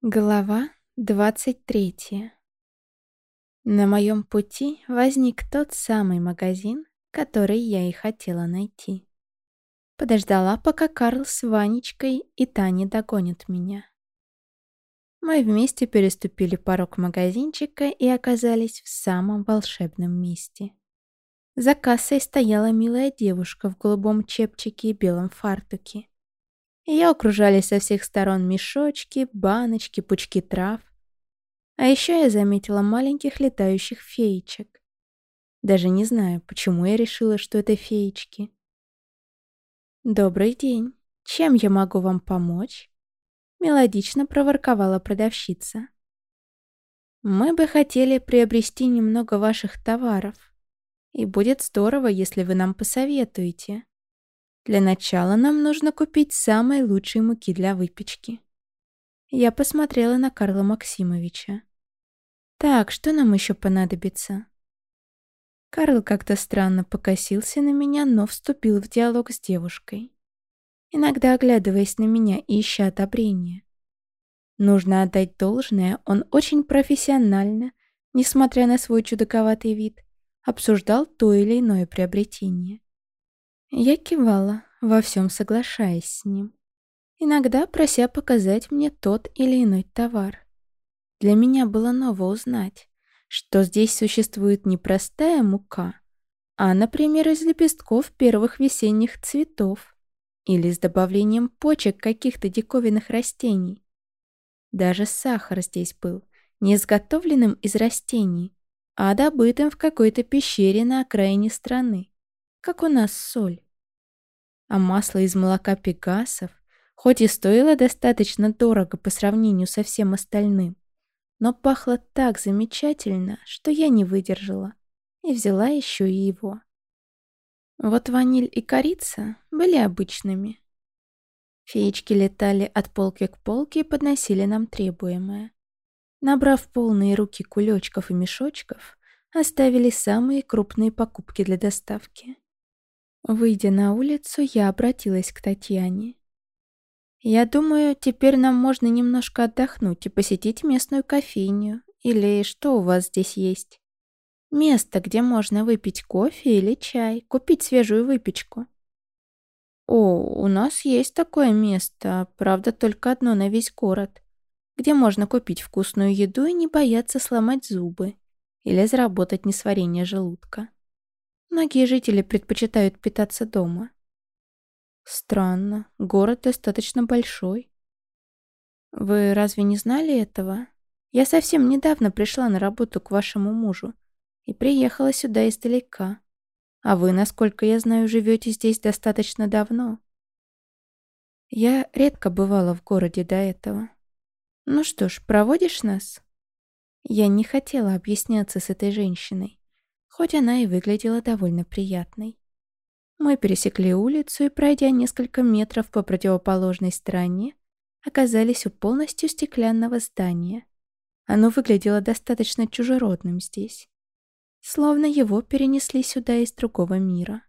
Глава 23 На моем пути возник тот самый магазин, который я и хотела найти. Подождала, пока Карл с Ванечкой и Таней догонят меня. Мы вместе переступили порог магазинчика и оказались в самом волшебном месте. За кассой стояла милая девушка в голубом чепчике и белом фартуке. Ее окружали со всех сторон мешочки, баночки, пучки трав. А еще я заметила маленьких летающих феечек. Даже не знаю, почему я решила, что это феечки. «Добрый день. Чем я могу вам помочь?» Мелодично проворковала продавщица. «Мы бы хотели приобрести немного ваших товаров. И будет здорово, если вы нам посоветуете. Для начала нам нужно купить самой лучшей муки для выпечки. Я посмотрела на Карла Максимовича. Так, что нам еще понадобится? Карл как-то странно покосился на меня, но вступил в диалог с девушкой. Иногда оглядываясь на меня и ища одобрения. Нужно отдать должное, он очень профессионально, несмотря на свой чудаковатый вид, обсуждал то или иное приобретение. Я кивала, во всем соглашаясь с ним. Иногда прося показать мне тот или иной товар. Для меня было ново узнать, что здесь существует не простая мука, а, например, из лепестков первых весенних цветов или с добавлением почек каких-то диковинных растений. Даже сахар здесь был, не изготовленным из растений, а добытым в какой-то пещере на окраине страны как у нас соль. А масло из молока пегасов, хоть и стоило достаточно дорого по сравнению со всем остальным, но пахло так замечательно, что я не выдержала и взяла еще и его. Вот ваниль и корица были обычными. Феечки летали от полки к полке и подносили нам требуемое. Набрав полные руки кулечков и мешочков, оставили самые крупные покупки для доставки. Выйдя на улицу, я обратилась к Татьяне. «Я думаю, теперь нам можно немножко отдохнуть и посетить местную кофейню. Или что у вас здесь есть? Место, где можно выпить кофе или чай, купить свежую выпечку». «О, у нас есть такое место, правда, только одно на весь город, где можно купить вкусную еду и не бояться сломать зубы или заработать несварение желудка». Многие жители предпочитают питаться дома. Странно, город достаточно большой. Вы разве не знали этого? Я совсем недавно пришла на работу к вашему мужу и приехала сюда издалека. А вы, насколько я знаю, живете здесь достаточно давно. Я редко бывала в городе до этого. Ну что ж, проводишь нас? Я не хотела объясняться с этой женщиной хоть она и выглядела довольно приятной. Мы пересекли улицу и, пройдя несколько метров по противоположной стороне, оказались у полностью стеклянного здания. Оно выглядело достаточно чужеродным здесь. Словно его перенесли сюда из другого мира.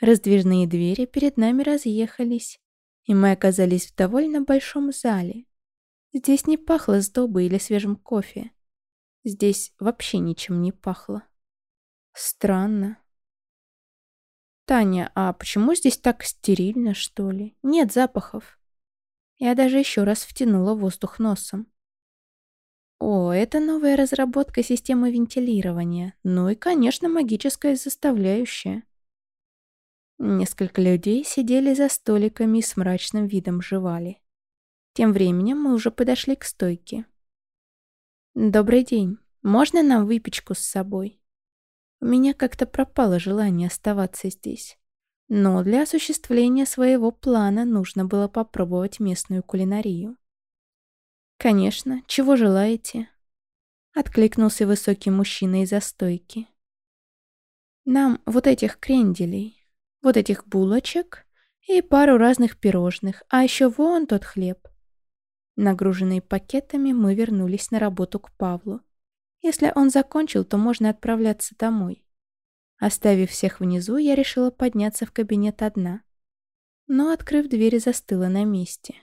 Раздвижные двери перед нами разъехались, и мы оказались в довольно большом зале. Здесь не пахло сдобой или свежим кофе. Здесь вообще ничем не пахло. Странно. Таня, а почему здесь так стерильно, что ли? Нет запахов. Я даже еще раз втянула воздух носом. О, это новая разработка системы вентилирования. Ну и, конечно, магическая составляющая. Несколько людей сидели за столиками и с мрачным видом жевали. Тем временем мы уже подошли к стойке. «Добрый день. Можно нам выпечку с собой?» У меня как-то пропало желание оставаться здесь. Но для осуществления своего плана нужно было попробовать местную кулинарию. «Конечно, чего желаете?» Откликнулся высокий мужчина из-за стойки. «Нам вот этих кренделей, вот этих булочек и пару разных пирожных, а еще вон тот хлеб». Нагруженные пакетами, мы вернулись на работу к Павлу. Если он закончил, то можно отправляться домой. Оставив всех внизу, я решила подняться в кабинет одна. Но, открыв дверь, застыла на месте.